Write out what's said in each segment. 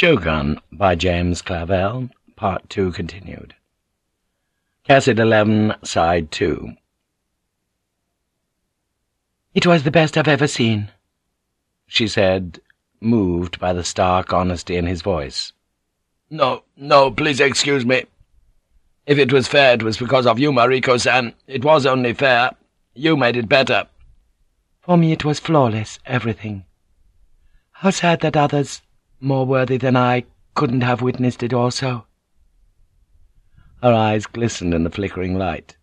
Shogun by James Clavell, Part 2 continued. Cassette 11, Side 2 It was the best I've ever seen, she said, moved by the stark honesty in his voice. No, no, please excuse me. If it was fair, it was because of you, Mariko-san. It was only fair. You made it better. For me it was flawless, everything. How sad that others, more worthy than I, couldn't have witnessed it also. Her eyes glistened in the flickering light.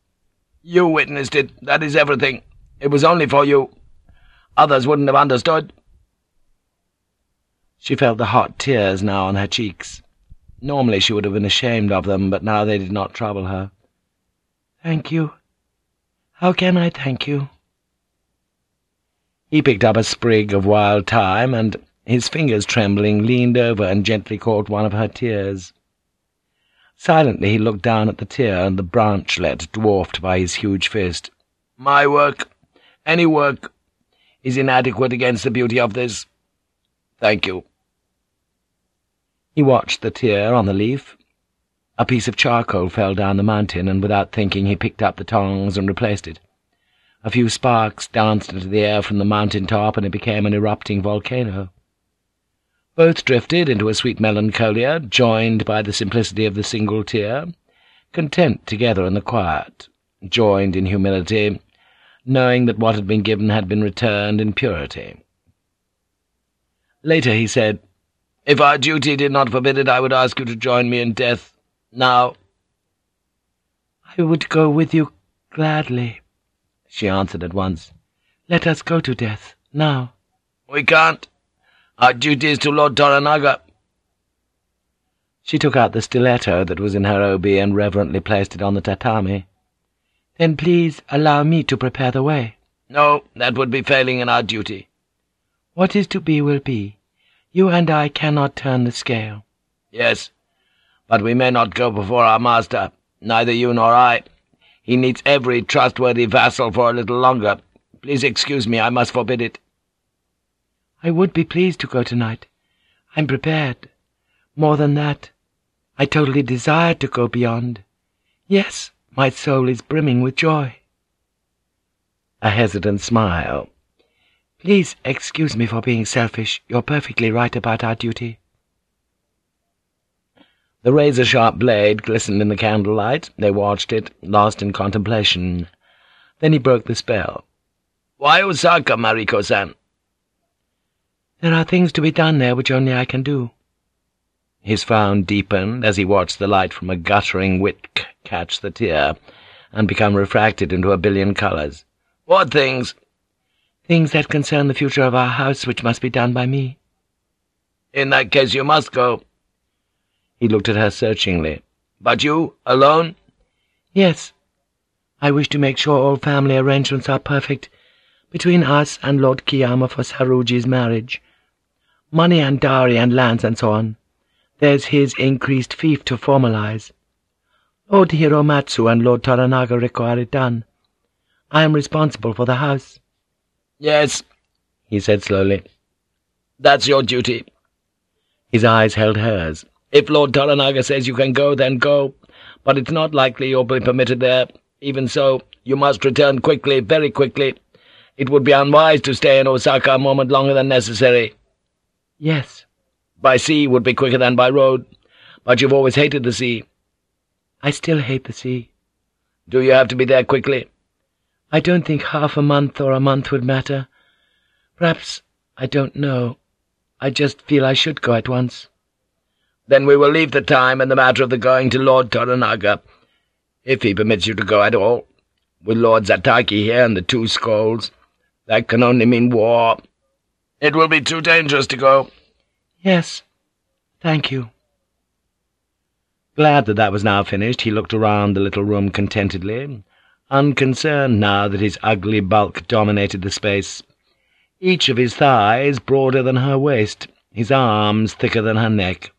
You witnessed it, that is everything. It was only for you. Others wouldn't have understood. She felt the hot tears now on her cheeks. Normally she would have been ashamed of them, but now they did not trouble her. Thank you. How can I thank you? He picked up a sprig of wild thyme, and, his fingers trembling, leaned over and gently caught one of her tears. Silently he looked down at the tear and the branchlet dwarfed by his huge fist. My work, any work, is inadequate against the beauty of this. Thank you. He watched the tear on the leaf. A piece of charcoal fell down the mountain, and without thinking he picked up the tongs and replaced it. A few sparks danced into the air from the mountain top, and it became an erupting volcano. Both drifted into a sweet melancholia, joined by the simplicity of the single tear, content together in the quiet, joined in humility, knowing that what had been given had been returned in purity. Later he said, if our duty did not forbid it, I would ask you to join me in death. Now. I would go with you gladly, she answered at once. Let us go to death, now. We can't. Our duty is to Lord Toranaga. She took out the stiletto that was in her obi and reverently placed it on the tatami. Then please allow me to prepare the way. No, that would be failing in our duty. What is to be will be. You and I cannot turn the scale. Yes, but we may not go before our master, neither you nor I. He needs every trustworthy vassal for a little longer. Please excuse me, I must forbid it. I would be pleased to go tonight. I'm prepared. More than that, I totally desire to go beyond. Yes, my soul is brimming with joy. A hesitant smile Please excuse me for being selfish. You're perfectly right about our duty. The razor-sharp blade glistened in the candlelight. They watched it, lost in contemplation. Then he broke the spell. Why Osaka, Mariko-san? There are things to be done there which only I can do. His frown deepened as he watched the light from a guttering wick catch the tear and become refracted into a billion colours. What things? Things that concern the future of our house which must be done by me. In that case you must go. He looked at her searchingly. But you, alone? Yes. I wish to make sure all family arrangements are perfect between us and Lord Kiyama for Saruji's marriage. Money and dowry and lands and so on. There's his increased fief to formalize. Lord Hiromatsu and Lord Toranaga require it done. I am responsible for the house. Yes, he said slowly. That's your duty. His eyes held hers. If Lord Toranaga says you can go, then go. But it's not likely you'll be permitted there. Even so, you must return quickly, very quickly. It would be unwise to stay in Osaka a moment longer than necessary. Yes. By sea would be quicker than by road. But you've always hated the sea. I still hate the sea. Do you have to be there quickly? I don't think half a month or a month would matter. Perhaps, I don't know. I just feel I should go at once. Then we will leave the time and the matter of the going to Lord Toranaga, if he permits you to go at all. With Lord Zataki here and the two skulls, that can only mean war. It will be too dangerous to go. Yes, thank you. Glad that that was now finished, he looked around the little room contentedly, unconcerned now that his ugly bulk dominated the space. Each of his thighs broader than her waist, his arms thicker than her neck.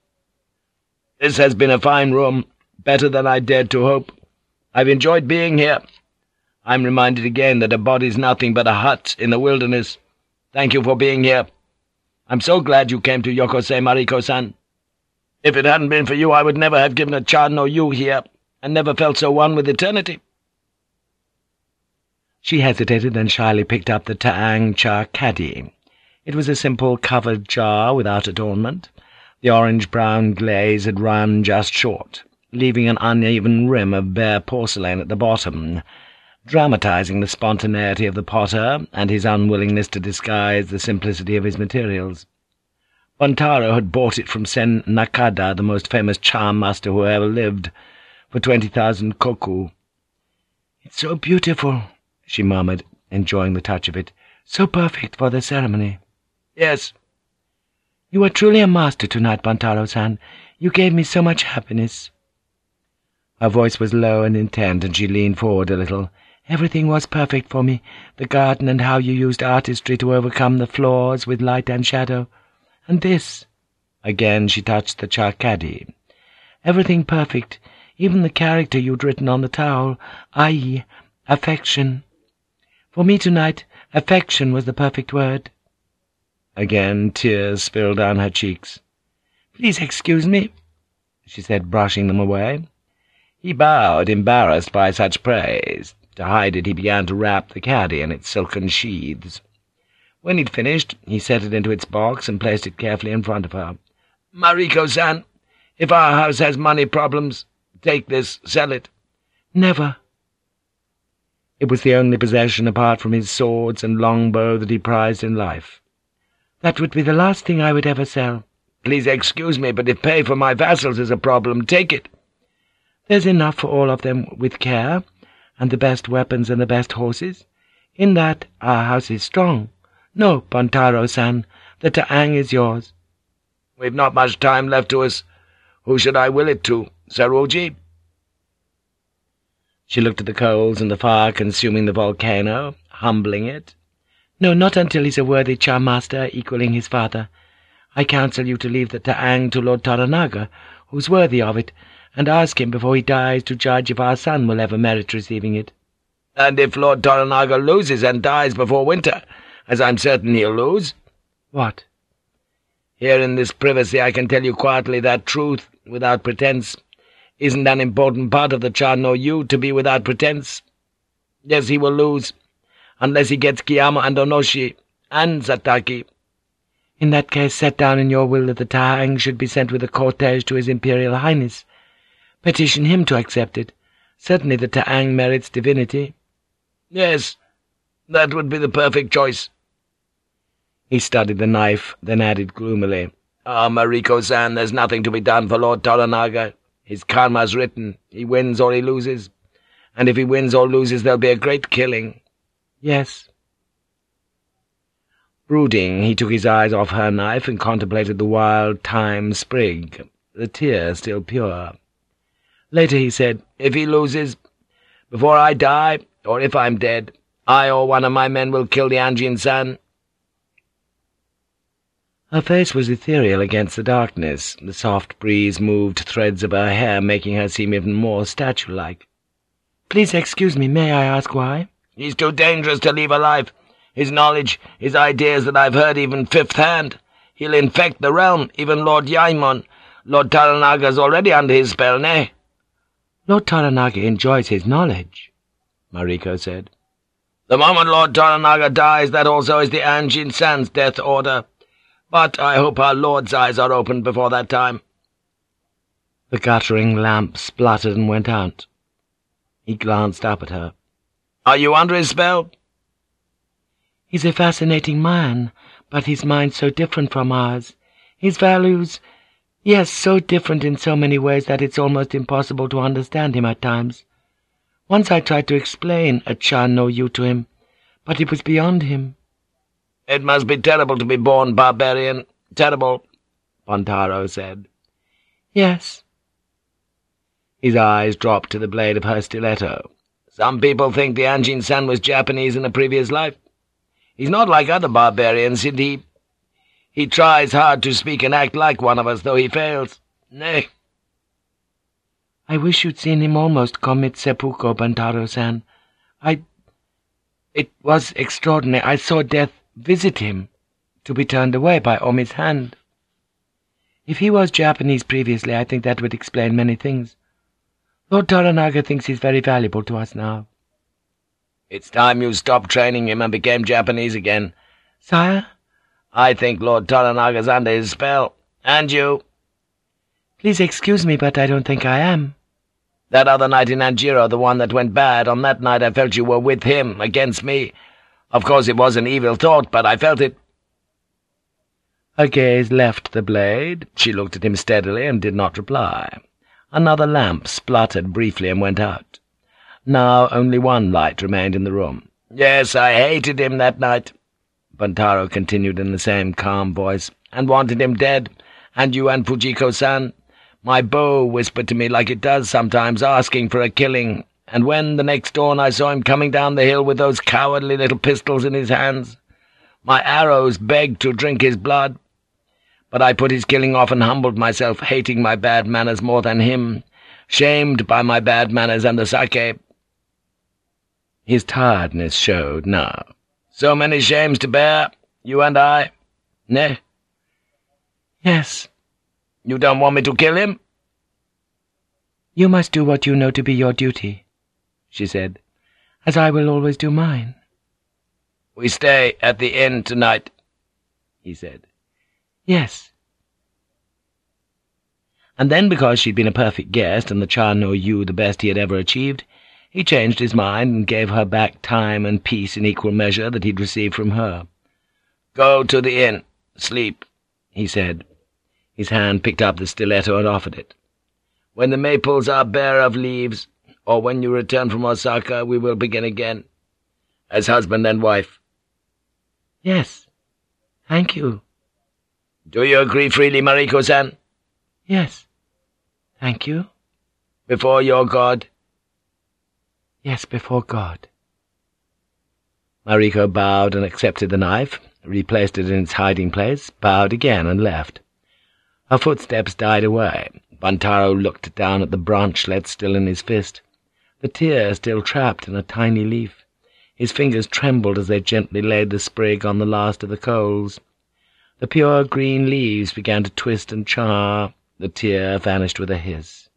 This has been a fine room, better than I dared to hope. I've enjoyed being here. I'm reminded again that a body's nothing but a hut in the wilderness. Thank you for being here. I'm so glad you came to Yokose Mariko-san. If it hadn't been for you, I would never have given a Cha no Yu here, and never felt so one with eternity.' She hesitated, then shyly picked up the Ta'ang Cha caddy. It was a simple covered jar without adornment. The orange-brown glaze had run just short, leaving an uneven rim of bare porcelain at the bottom, dramatizing the spontaneity of the potter and his unwillingness to disguise the simplicity of his materials. Buntaro had bought it from Sen Nakada, the most famous cha master who ever lived, for twenty thousand koku. "'It's so beautiful,' she murmured, enjoying the touch of it. "'So perfect for the ceremony.' "'Yes.' "'You are truly a master tonight, Buntaro-san. You gave me so much happiness.' Her voice was low and intent, and she leaned forward a little. Everything was perfect for me, the garden and how you used artistry to overcome the flaws with light and shadow. And this—' Again she touched the charcaddy. Everything perfect, even the character you'd written on the towel, i.e., affection. For me tonight, affection was the perfect word. Again tears spilled down her cheeks. "'Please excuse me,' she said, brushing them away. He bowed, embarrassed by such praise. To hide it, he began to wrap the caddy in its silken sheaths. When he'd finished, he set it into its box and placed it carefully in front of her. "'Mariko-san, if our house has money problems, take this, sell it.' "'Never.' It was the only possession apart from his swords and longbow that he prized in life. "'That would be the last thing I would ever sell.' "'Please excuse me, but if pay for my vassals is a problem, take it.' "'There's enough for all of them with care.' And the best weapons and the best horses. In that our house is strong. No, Buntaro-san, the Ta'ang is yours.' "'We've not much time left to us. Who should I will it to, Saruji?' She looked at the coals and the fire consuming the volcano, humbling it. "'No, not until he's a worthy cha master equaling his father. I counsel you to leave the Ta'ang to Lord Toranaga, who's worthy of it, and ask him before he dies to judge if our son will ever merit receiving it.' "'And if Lord Toranaga loses and dies before winter, as I'm certain he'll lose?' "'What?' "'Here in this privacy I can tell you quietly that truth, without pretence, isn't an important part of the Cha no Yu to be without pretence. Yes, he will lose, unless he gets Kiyama and Onoshi, and Zataki.' "'In that case set down in your will that the Ta'ang should be sent with a cortege to his Imperial Highness.' Petition him to accept it. Certainly the Ta'ang merits divinity. Yes, that would be the perfect choice. He studied the knife, then added gloomily, Ah, Mariko-san, there's nothing to be done for Lord Toranaga. His karma's written. He wins or he loses. And if he wins or loses, there'll be a great killing. Yes. Brooding, he took his eyes off her knife and contemplated the wild thyme sprig, the tear still pure. Later he said, If he loses, before I die, or if I'm dead, I or one of my men will kill the Anjin-san. Her face was ethereal against the darkness. The soft breeze moved threads of her hair, making her seem even more statue-like. "'Please excuse me, may I ask why?' "'He's too dangerous to leave alive. His knowledge, his ideas that I've heard even fifth hand. He'll infect the realm, even Lord Yaemon. Lord Toranaga's already under his spell, nay?' Lord Toranaga enjoys his knowledge, Mariko said. The moment Lord Toranaga dies, that also is the Anjin-san's death order. But I hope our Lord's eyes are opened before that time. The guttering lamp spluttered and went out. He glanced up at her. Are you under his spell? He's a fascinating man, but his mind's so different from ours. His values Yes, so different in so many ways that it's almost impossible to understand him at times. Once I tried to explain a Cha no Yu to him, but it was beyond him. It must be terrible to be born barbarian. Terrible, Buntaro said. Yes. His eyes dropped to the blade of her stiletto. Some people think the Anjin-san was Japanese in a previous life. He's not like other barbarians, indeed. He tries hard to speak and act like one of us, though he fails. Nay. I wish you'd seen him almost commit seppuku, Buntaro-san. I... It was extraordinary. I saw death visit him, to be turned away by Omi's hand. If he was Japanese previously, I think that would explain many things. Lord Toranaga thinks he's very valuable to us now. It's time you stopped training him and became Japanese again. Sire? I think Lord Toranaga's under his spell. And you. Please excuse me, but I don't think I am. That other night in Anjiro, the one that went bad, on that night I felt you were with him, against me. Of course it was an evil thought, but I felt it. Her gaze left the blade. She looked at him steadily and did not reply. Another lamp spluttered briefly and went out. Now only one light remained in the room. "'Yes, I hated him that night,' Buntaro continued in the same calm voice, "'and wanted him dead, and you and Fujiko-san. My bow whispered to me like it does sometimes, asking for a killing, and when, the next dawn, I saw him coming down the hill with those cowardly little pistols in his hands, my arrows begged to drink his blood.' But I put his killing off and humbled myself, hating my bad manners more than him, shamed by my bad manners and the sake. His tiredness showed now. So many shames to bear, you and I? Ne? Yes. You don't want me to kill him? You must do what you know to be your duty, she said, as I will always do mine. We stay at the inn tonight, he said. Yes. And then, because she'd been a perfect guest and the Cha no Yu the best he had ever achieved, he changed his mind and gave her back time and peace in equal measure that he'd received from her. "'Go to the inn. Sleep,' he said. His hand picked up the stiletto and offered it. "'When the maples are bare of leaves, or when you return from Osaka, we will begin again. As husband and wife.' "'Yes. Thank you.' Do you agree freely, Mariko-san? Yes. Thank you. Before your God? Yes, before God. Mariko bowed and accepted the knife, replaced it in its hiding place, bowed again and left. Her footsteps died away. Buntaro looked down at the branchlet still in his fist, the tear still trapped in a tiny leaf. His fingers trembled as they gently laid the sprig on the last of the coals. The pure green leaves began to twist and char. The tear vanished with a hiss.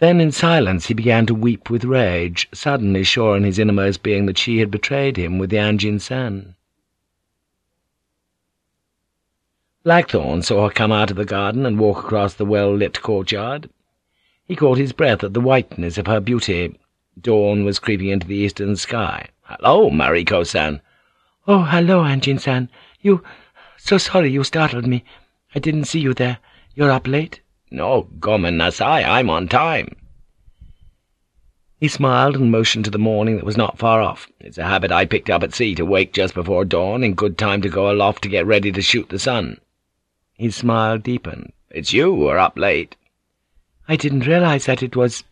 Then in silence he began to weep with rage, suddenly sure in his innermost being that she had betrayed him with the Anjin-san. Blackthorn saw her come out of the garden and walk across the well-lit courtyard. He caught his breath at the whiteness of her beauty. Dawn was creeping into the eastern sky. "'Hello, Mariko-san!' "'Oh, hello, Anjin-san. You... So sorry you startled me. I didn't see you there. You're up late?' "'No, gomen nasai. I'm on time.' He smiled and motioned to the morning that was not far off. It's a habit I picked up at sea to wake just before dawn, in good time to go aloft to get ready to shoot the sun. His smile deepened. "'It's you who are up late.' "'I didn't realize that it was...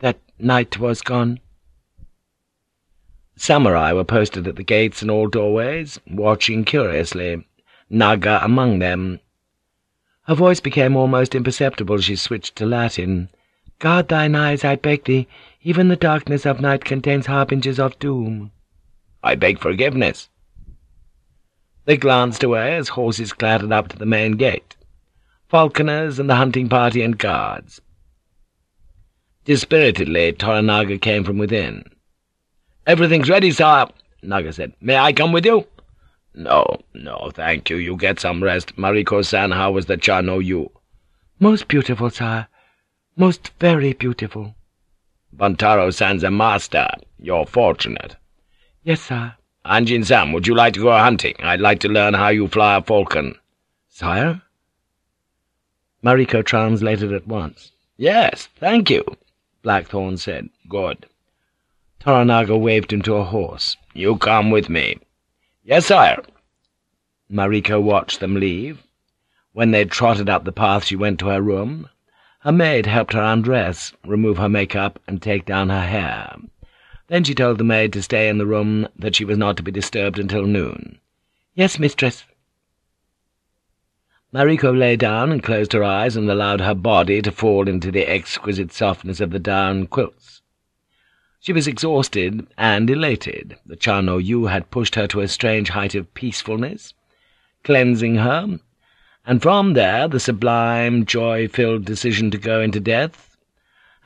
that night was gone.' Samurai were posted at the gates and all doorways, watching curiously, Naga among them. Her voice became almost imperceptible as she switched to Latin. "'Guard thine eyes, I beg thee. Even the darkness of night contains harbingers of doom.' "'I beg forgiveness.' They glanced away as horses clattered up to the main gate. Falconers and the hunting party and guards. Dispiritedly, Toranaga came from within. "'Everything's ready, sire,' Naga said. "'May I come with you?' "'No, no, thank you. You get some rest. Mariko-san, how was the Cha no Yu?' "'Most beautiful, sire. Most very beautiful.' "'Buntaro-san's a master. You're fortunate.' "'Yes, sire.' "'Anjin-san, would you like to go hunting? I'd like to learn how you fly a falcon.' "'Sire?' Mariko translated at once. "'Yes, thank you,' Blackthorn said. "'Good.' Toranaga waved him to a horse. "'You come with me.' "'Yes, sire.' Mariko watched them leave. When they'd trotted up the path she went to her room. Her maid helped her undress, remove her makeup, and take down her hair. Then she told the maid to stay in the room, that she was not to be disturbed until noon. "'Yes, mistress.' Mariko lay down and closed her eyes and allowed her body to fall into the exquisite softness of the down quilts. She was exhausted and elated. The Cha no Yu had pushed her to a strange height of peacefulness, cleansing her, and from there the sublime, joy-filled decision to go into death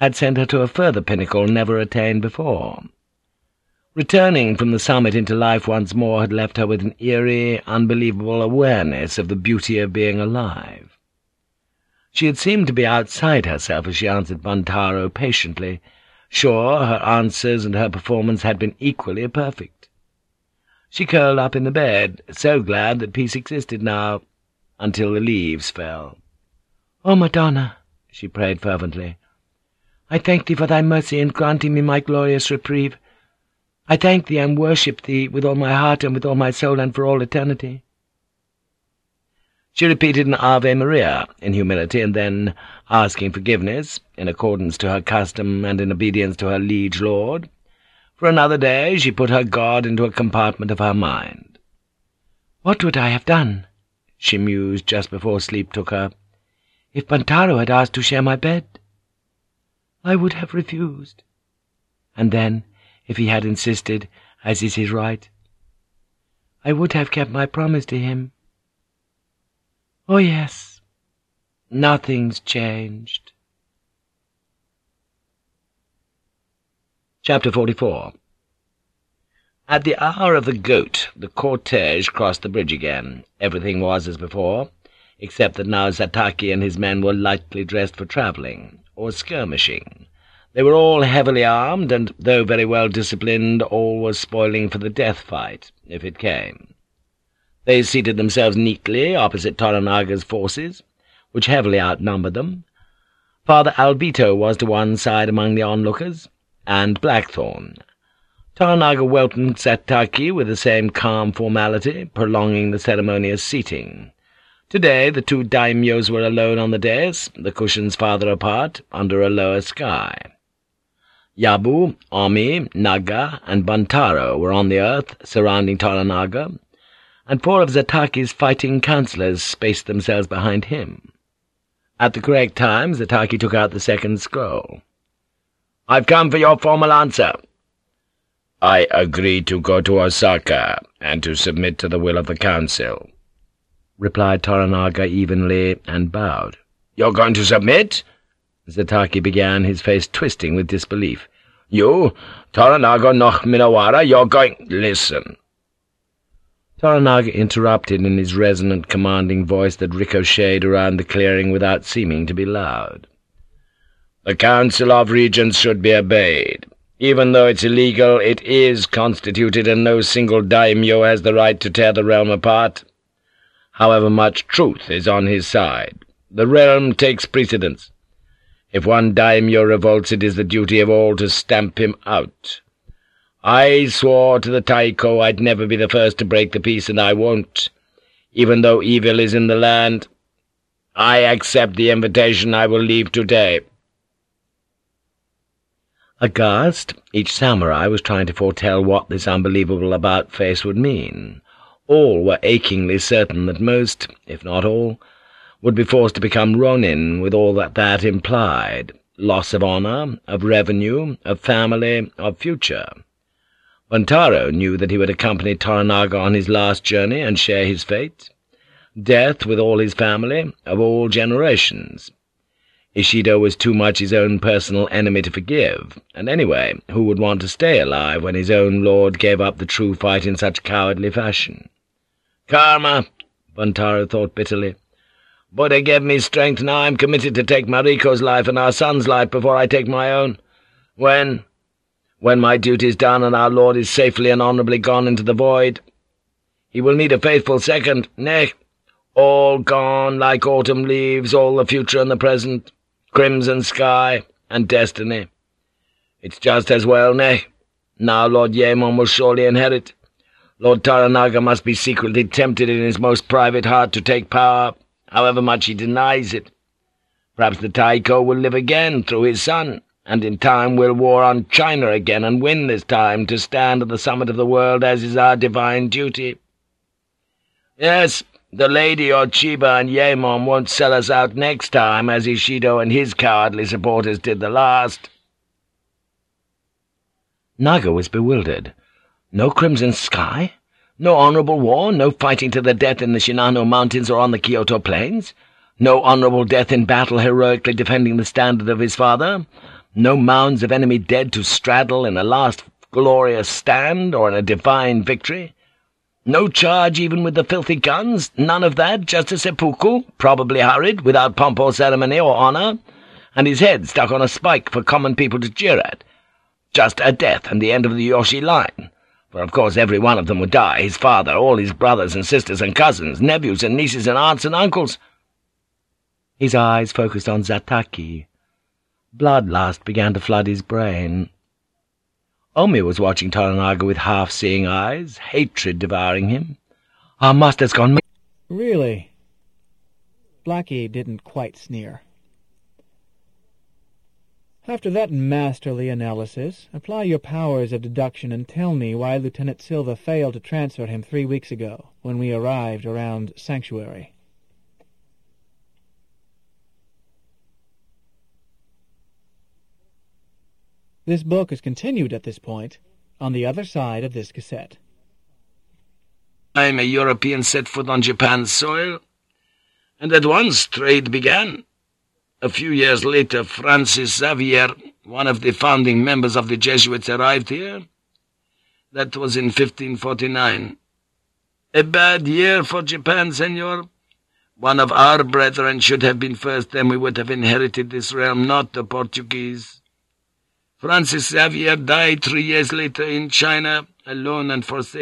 had sent her to a further pinnacle never attained before. Returning from the summit into life once more had left her with an eerie, unbelievable awareness of the beauty of being alive. She had seemed to be outside herself as she answered Buntaro patiently, sure her answers and her performance had been equally perfect. She curled up in the bed, so glad that peace existed now, until the leaves fell. "O Madonna," she prayed fervently, "I thank thee for thy mercy in granting me my glorious reprieve. I thank thee and worship thee with all my heart and with all my soul and for all eternity.' She repeated an Ave Maria in humility, and then, asking forgiveness, in accordance to her custom and in obedience to her liege lord, for another day she put her God into a compartment of her mind. "What would I have done?' she mused just before sleep took her, "if Buntaro had asked to share my bed? I would have refused. And then, if he had insisted, as is his right, I would have kept my promise to him. Oh, yes, nothing's changed. Chapter 44 At the hour of the goat, the cortege crossed the bridge again. Everything was as before, except that now Zataki and his men were lightly dressed for travelling, or skirmishing. They were all heavily armed, and, though very well disciplined, all was spoiling for the death fight, if it came. They seated themselves neatly opposite Toranaga's forces, which heavily outnumbered them. Father Alvito was to one side among the onlookers, and Blackthorn. Toranaga welcomed Zataki with the same calm formality, prolonging the ceremonious seating. Today the two daimyos were alone on the dais, the cushions farther apart, under a lower sky. Yabu, Omi, Naga, and Buntaro were on the earth, surrounding Toranaga, and four of Zataki's fighting councillors spaced themselves behind him. At the correct time, Zataki took out the second scroll. I've come for your formal answer. I agree to go to Osaka, and to submit to the will of the Council, replied Toranaga evenly, and bowed. You're going to submit? Zataki began, his face twisting with disbelief. You, Toranaga noh Minowara, you're going— Listen. Toranaga interrupted in his resonant, commanding voice that ricocheted around the clearing without seeming to be loud. The Council of Regents should be obeyed. Even though it's illegal, it is constituted, and no single daimyo has the right to tear the realm apart. However much truth is on his side, the realm takes precedence. If one daimyo revolts, it is the duty of all to stamp him out. I swore to the Taiko I'd never be the first to break the peace, and I won't, even though evil is in the land. I accept the invitation I will leave today.' Aghast, each samurai was trying to foretell what this unbelievable about-face would mean. All were achingly certain that most, if not all, would be forced to become ronin with all that that implied, loss of honour, of revenue, of family, of future. Buntaro knew that he would accompany Toranaga on his last journey and share his fate. Death with all his family, of all generations. Ishido was too much his own personal enemy to forgive, and anyway, who would want to stay alive when his own lord gave up the true fight in such cowardly fashion? Karma, Buntaro thought bitterly. Buddha gave me strength, now I'm committed to take Mariko's life and our son's life before I take my own. When? When my duty's done and our lord is safely and honourably gone into the void. He will need a faithful second, nay, all gone like autumn leaves, all the future and the present crimson sky, and destiny. It's just as well, nay. Now Lord Yaemon will surely inherit. Lord Toranaga must be secretly tempted in his most private heart to take power, however much he denies it. Perhaps the Taiko will live again through his son, and in time we'll war on China again and win this time to stand at the summit of the world as is our divine duty. Yes, the Lady Ochiba and Yaemon won't sell us out next time, as Ishido and his cowardly supporters did the last.' Naga was bewildered. No crimson sky? No honorable war, no fighting to the death in the Shinano Mountains or on the Kyoto Plains, no honorable death in battle heroically defending the standard of his father, no mounds of enemy dead to straddle in a last glorious stand or in a divine victory. No charge even with the filthy guns, none of that, just a seppuku, probably hurried, without pomp or ceremony or honor, and his head stuck on a spike for common people to jeer at. Just a death and the end of the Yoshi line. For of course every one of them would die, his father, all his brothers and sisters and cousins, nephews and nieces and aunts and uncles. His eyes focused on Zataki. Bloodlust began to flood his brain. Omi was watching Toranaga with half-seeing eyes, hatred devouring him. Our master's gone... Really? Blackie didn't quite sneer. After that masterly analysis, apply your powers of deduction and tell me why Lieutenant Silva failed to transfer him three weeks ago, when we arrived around Sanctuary. This book is continued at this point, on the other side of this cassette. I'm a European set foot on Japan's soil, and at once trade began. A few years later, Francis Xavier, one of the founding members of the Jesuits, arrived here. That was in 1549. A bad year for Japan, senor. One of our brethren should have been first, then we would have inherited this realm, not the Portuguese. Francis Xavier died three years later in China, alone and forsaken.